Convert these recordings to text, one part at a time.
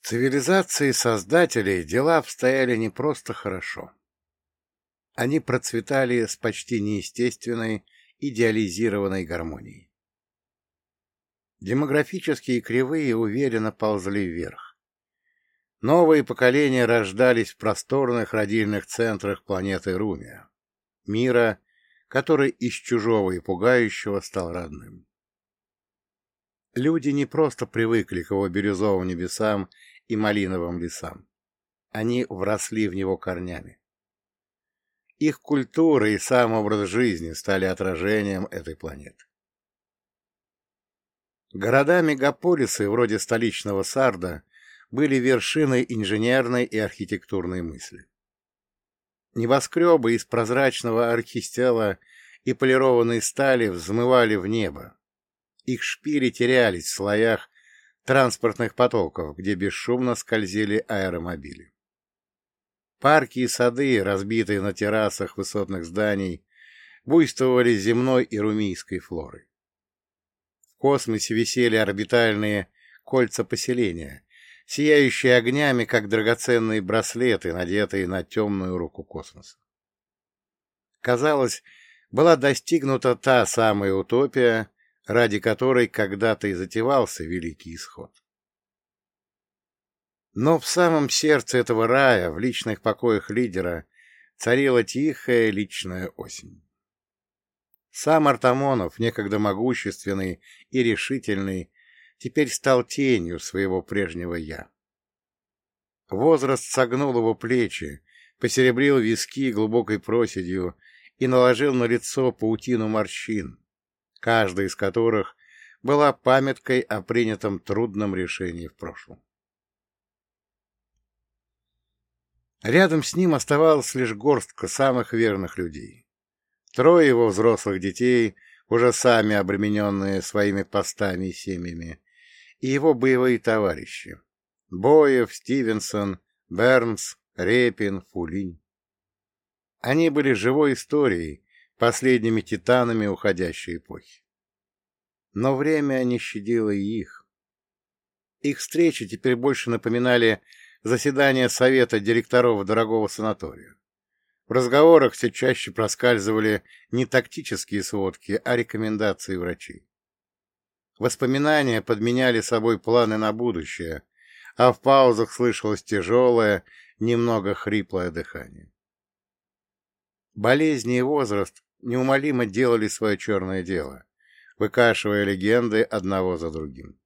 В цивилизации создателей дела обстояли не просто хорошо. Они процветали с почти неестественной, идеализированной гармонией. Демографические кривые уверенно ползли вверх. Новые поколения рождались в просторных родильных центрах планеты Румия, мира, который из чужого и пугающего стал родным. Люди не просто привыкли к его бирюзовым небесам и малиновым лесам. Они вросли в него корнями. Их культура и сам образ жизни стали отражением этой планеты. Города-мегаполисы, вроде столичного Сарда, были вершиной инженерной и архитектурной мысли. Небоскребы из прозрачного архистела и полированной стали взмывали в небо. Их шпили терялись в слоях транспортных потоков, где бесшумно скользили аэромобили. Парки и сады, разбитые на террасах высотных зданий, буйствовали земной и румийской флорой. В космосе висели орбитальные кольца поселения, сияющие огнями, как драгоценные браслеты, надетые на темную руку космоса. Казалось, была достигнута та самая утопия, ради которой когда-то и затевался Великий Исход. Но в самом сердце этого рая, в личных покоях лидера, царила тихая личная осень. Сам Артамонов, некогда могущественный и решительный, теперь стал тенью своего прежнего «я». Возраст согнул его плечи, посеребрил виски глубокой проседью и наложил на лицо паутину морщин, каждая из которых была памяткой о принятом трудном решении в прошлом. Рядом с ним оставалась лишь горстка самых верных людей. Трое его взрослых детей, уже сами обремененные своими постами и семьями, и его боевые товарищи — Боев, Стивенсон, Бернс, Репин, Фулинь. Они были живой историей, последними титанами уходящей эпохи. Но время не щадило и их. Их встречи теперь больше напоминали заседание совета директоров дорогого санатория. В разговорах все чаще проскальзывали не тактические сводки, а рекомендации врачей. Воспоминания подменяли собой планы на будущее, а в паузах слышалось тяжелое, немного хриплое дыхание. Болезни и возраст неумолимо делали свое черное дело, выкашивая легенды одного за другим.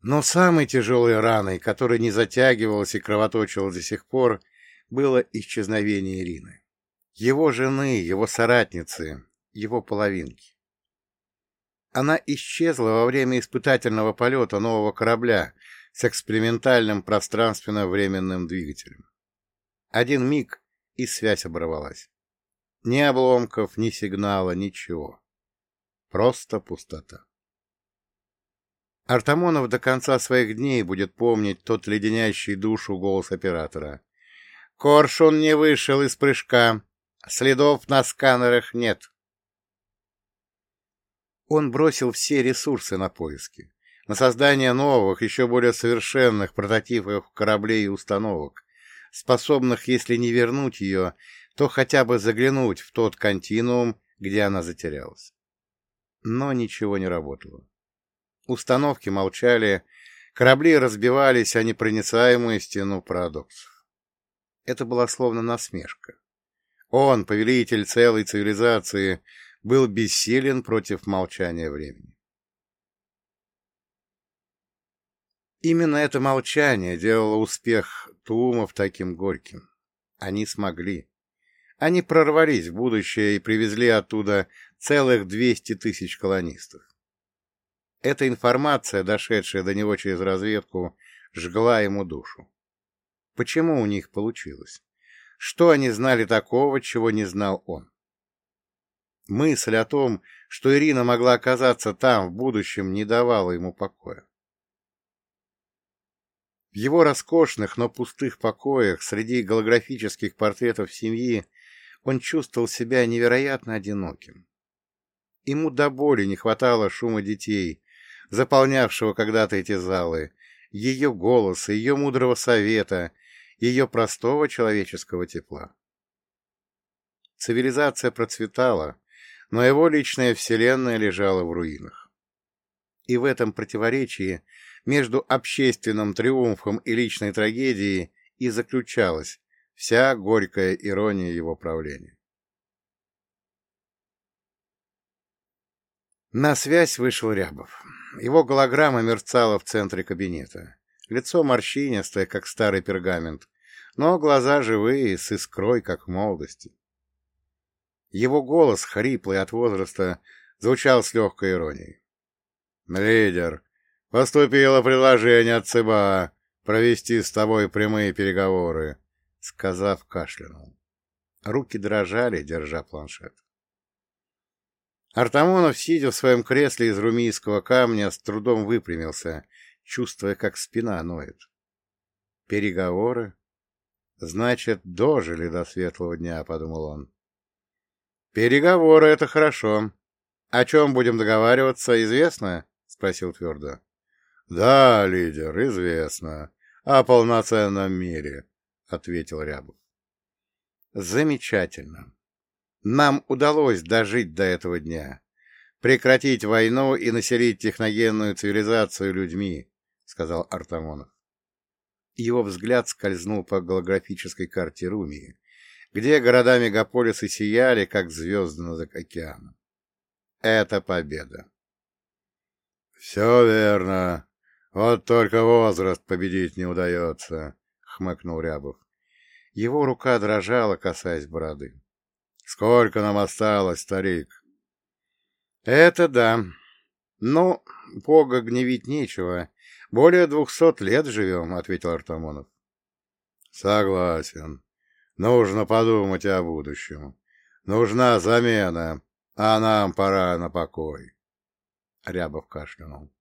Но самой тяжелой раной, которая не затягивалась и кровоточила до сих пор, было исчезновение Ирины. Его жены, его соратницы, его половинки. Она исчезла во время испытательного полета нового корабля с экспериментальным пространственно-временным двигателем. Один миг, и связь оборвалась. Ни обломков, ни сигнала, ничего. Просто пустота. Артамонов до конца своих дней будет помнить тот леденящий душу голос оператора. «Коршун не вышел из прыжка. Следов на сканерах нет». Он бросил все ресурсы на поиски, на создание новых, еще более совершенных прототипов кораблей и установок, способных, если не вернуть ее, то хотя бы заглянуть в тот континуум, где она затерялась. Но ничего не работало. Установки молчали, корабли разбивались о непроницаемую стену парадоксов. Это была словно насмешка. Он, повелитель целой цивилизации, был бессилен против молчания времени. Именно это молчание делало успех Туумов таким горьким. Они смогли. Они прорвались в будущее и привезли оттуда целых 200 тысяч колонистов. Эта информация, дошедшая до него через разведку, жгла ему душу. Почему у них получилось? Что они знали такого, чего не знал он? Мысль о том, что Ирина могла оказаться там в будущем, не давала ему покоя. В его роскошных, но пустых покоях среди голографических портретов семьи он чувствовал себя невероятно одиноким. Ему до боли не хватало шума детей, заполнявшего когда-то эти залы, ее голоса, ее мудрого совета, ее простого человеческого тепла. Цивилизация процветала, но его личная вселенная лежала в руинах. И в этом противоречии между общественным триумфом и личной трагедией и заключалась вся горькая ирония его правления. На связь вышел Рябов. Его голограмма мерцала в центре кабинета. Лицо морщинистое, как старый пергамент, но глаза живые, с искрой, как в молодости. Его голос, хриплый от возраста, звучал с легкой иронией. «Лидер, поступило предложение от ЦБА провести с тобой прямые переговоры», — сказав, кашлянул. Руки дрожали, держа планшет. Артамонов, сидя в своем кресле из румийского камня, с трудом выпрямился, чувствуя, как спина ноет. «Переговоры? Значит, дожили до светлого дня», — подумал он. «Переговоры — это хорошо. О чем будем договариваться, известно?» — спросил твердо. «Да, лидер, известно. О полноценном мире», — ответил Рябов. «Замечательно. Нам удалось дожить до этого дня. Прекратить войну и населить техногенную цивилизацию людьми», — сказал Артамонов. Его взгляд скользнул по голографической карте Румии, где города-мегаполисы сияли, как звезды над океаном. Это победа. «Все верно. Вот только возраст победить не удается», — хмыкнул Рябов. Его рука дрожала, касаясь бороды. «Сколько нам осталось, старик?» «Это да. Ну, Бога гневить нечего. Более двухсот лет живем», — ответил Артамонов. «Согласен. Нужно подумать о будущем. Нужна замена, а нам пора на покой. Рябов кашлянул.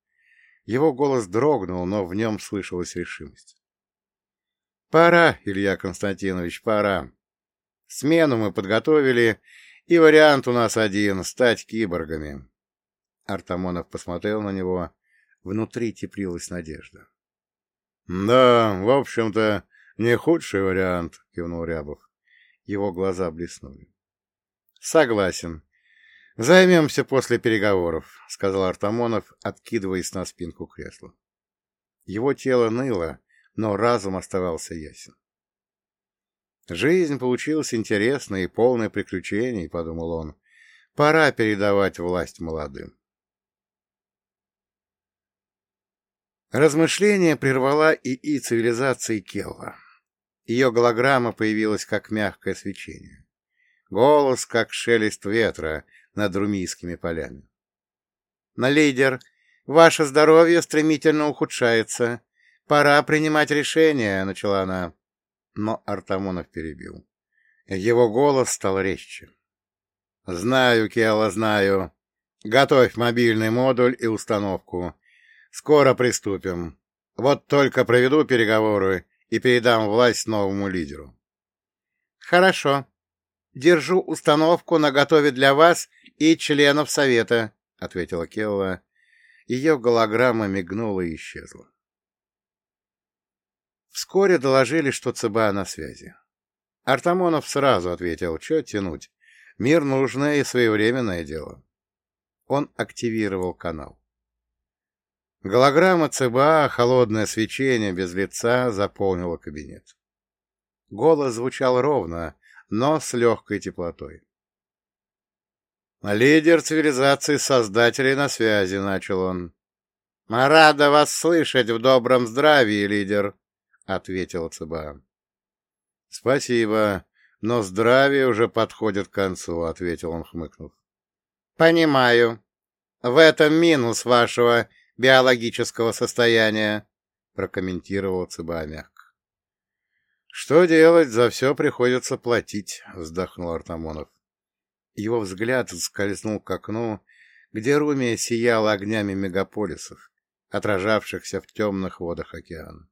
Его голос дрогнул, но в нем слышалась решимость. «Пора, Илья Константинович, пора. Смену мы подготовили, и вариант у нас один — стать киборгами». Артамонов посмотрел на него. Внутри теплилась надежда. «Да, в общем-то, не худший вариант, — кивнул Рябов. Его глаза блеснули. — Согласен. Займемся после переговоров, — сказал Артамонов, откидываясь на спинку кресла. Его тело ныло, но разум оставался ясен. Жизнь получилась интересной и полной приключений, — подумал он. Пора передавать власть молодым. Размышление прервала ИИ цивилизации Келла. Ее голограмма появилась как мягкое свечение. Голос, как шелест ветра над румийскими полями. «На лидер, ваше здоровье стремительно ухудшается. Пора принимать решение», — начала она. Но Артамонов перебил. Его голос стал резче. «Знаю, Кела, знаю. Готовь мобильный модуль и установку. Скоро приступим. Вот только проведу переговоры и передам власть новому лидеру. Хорошо. Держу установку на готове для вас и членов Совета, — ответила Келла. Ее голограмма мигнула и исчезла. Вскоре доложили, что ЦБА на связи. Артамонов сразу ответил, что тянуть. Мир нужное и своевременное дело. Он активировал канал. Голограмма ЦБА, холодное свечение без лица, заполнило кабинет. Голос звучал ровно, но с легкой теплотой. «Лидер цивилизации создателей на связи», — начал он. «Рада вас слышать в добром здравии, лидер», — ответила ЦБА. «Спасибо, но здравие уже подходит к концу», — ответил он, хмыкнув. «Понимаю. В этом минус вашего биологического состояния, — прокомментировал ЦБА мягко. — Что делать, за все приходится платить, — вздохнул Артамонов. Его взгляд скользнул к окну, где Румия сияла огнями мегаполисов, отражавшихся в темных водах океана.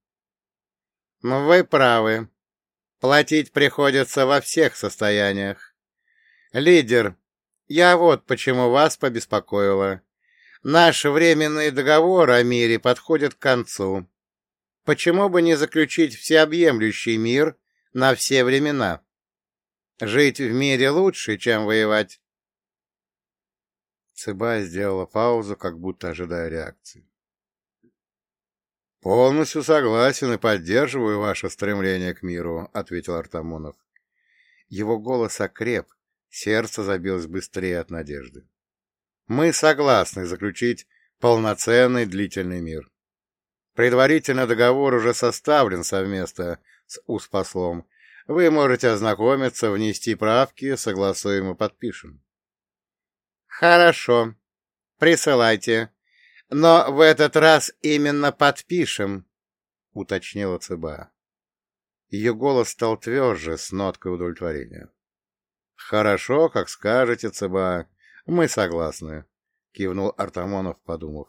— Вы правы. Платить приходится во всех состояниях. Лидер, я вот почему вас побеспокоила. Наш временный договор о мире подходит к концу. Почему бы не заключить всеобъемлющий мир на все времена? Жить в мире лучше, чем воевать. Цыба сделала паузу, как будто ожидая реакции. «Полностью согласен и поддерживаю ваше стремление к миру», — ответил Артамонов. Его голос окреп, сердце забилось быстрее от надежды. «Мы согласны заключить полноценный длительный мир. Предварительный договор уже составлен совместно с УСПослом. Вы можете ознакомиться, внести правки, согласуем и подпишем». «Хорошо. Присылайте. Но в этот раз именно подпишем», — уточнила ЦБА. Ее голос стал тверже, с ноткой удовлетворения. «Хорошо, как скажете, ЦБА. Мы согласны», — кивнул Артамонов, подумав.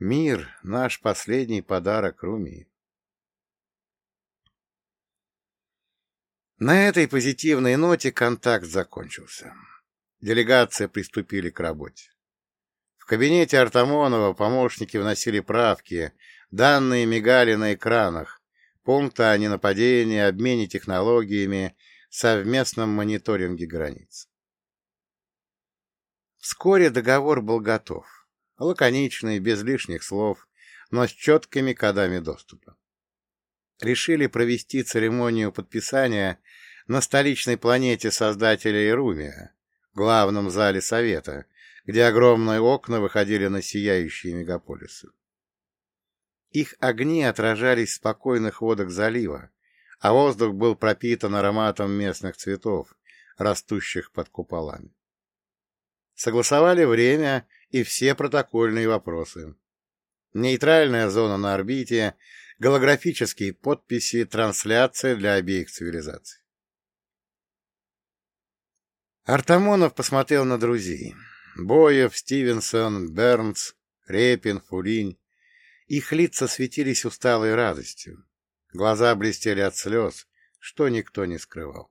«Мир — наш последний подарок Румии». На этой позитивной ноте контакт закончился. Делегация приступили к работе. В кабинете Артамонова помощники вносили правки, данные мигали на экранах, пункты о ненападении, обмене технологиями, совместном мониторинге границ. Вскоре договор был готов, лаконичный, без лишних слов, но с четкими кодами доступа. Решили провести церемонию подписания на столичной планете создателя Ирумия, главном зале Совета, где огромные окна выходили на сияющие мегаполисы. Их огни отражались в спокойных водах залива, а воздух был пропитан ароматом местных цветов, растущих под куполами. Согласовали время и все протокольные вопросы. Нейтральная зона на орбите, голографические подписи, трансляция для обеих цивилизаций. Артамонов посмотрел на друзей. Боев, Стивенсон, Бернс, Репин, Фулинь. Их лица светились усталой радостью. Глаза блестели от слез, что никто не скрывал.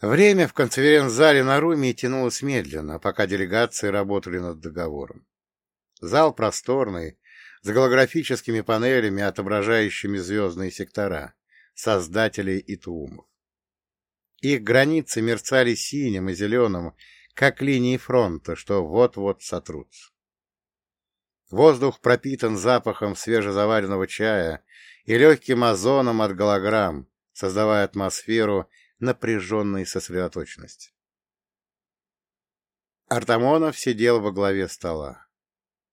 Время в конференц-зале на Руме тянулось медленно, пока делегации работали над договором. Зал просторный, с голографическими панелями, отображающими звездные сектора, создателей и туумов. Их границы мерцали синим и зеленым, как линии фронта, что вот-вот сотрутся. Воздух пропитан запахом свежезаваренного чая и легким озоном от голограмм, создавая атмосферу напряженной сосредоточенности. Артамонов сидел во главе стола.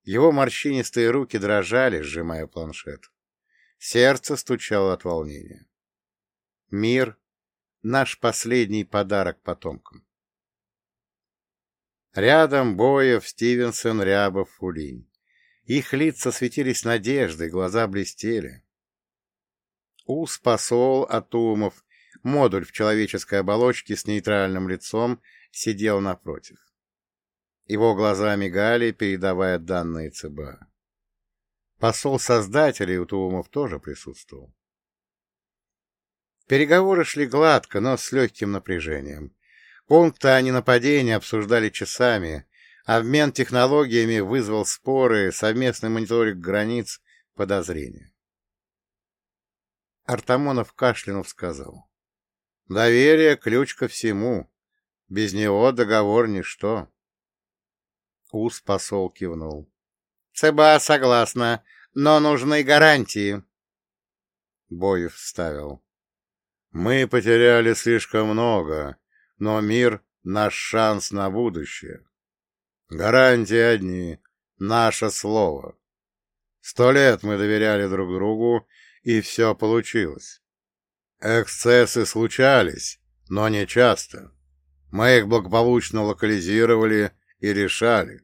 Его морщинистые руки дрожали, сжимая планшет. Сердце стучало от волнения. Мир наш последний подарок потомкам. Рядом Боев, Стивенсон, Рябов, Фулинь. Их лица светились надеждой, глаза блестели. Ус, посол, Атумов, модуль в человеческой оболочке с нейтральным лицом, сидел напротив. Его глаза мигали, передавая данные ЦБА. Посол создателей у Туумов тоже присутствовал. Переговоры шли гладко, но с легким напряжением. Пункты о ненападении обсуждали часами, обмен технологиями вызвал споры, совместный мониторинг границ, подозрения. Артамонов кашлянув сказал. «Доверие — ключ ко всему. Без него договор — ничто». Ус посол кивнул. «ЦБА согласна, но нужны гарантии». Боев вставил. Мы потеряли слишком много, но мир — наш шанс на будущее. Гарантии одни — наше слово. Сто лет мы доверяли друг другу, и все получилось. Эксцессы случались, но не часто. Мы их благополучно локализировали и решали.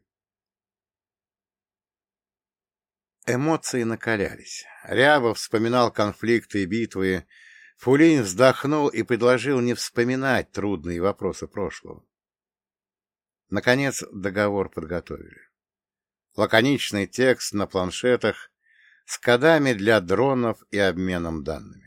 Эмоции накалялись. Рябов вспоминал конфликты и битвы, Фулин вздохнул и предложил не вспоминать трудные вопросы прошлого. Наконец договор подготовили. Лаконичный текст на планшетах с кодами для дронов и обменом данными.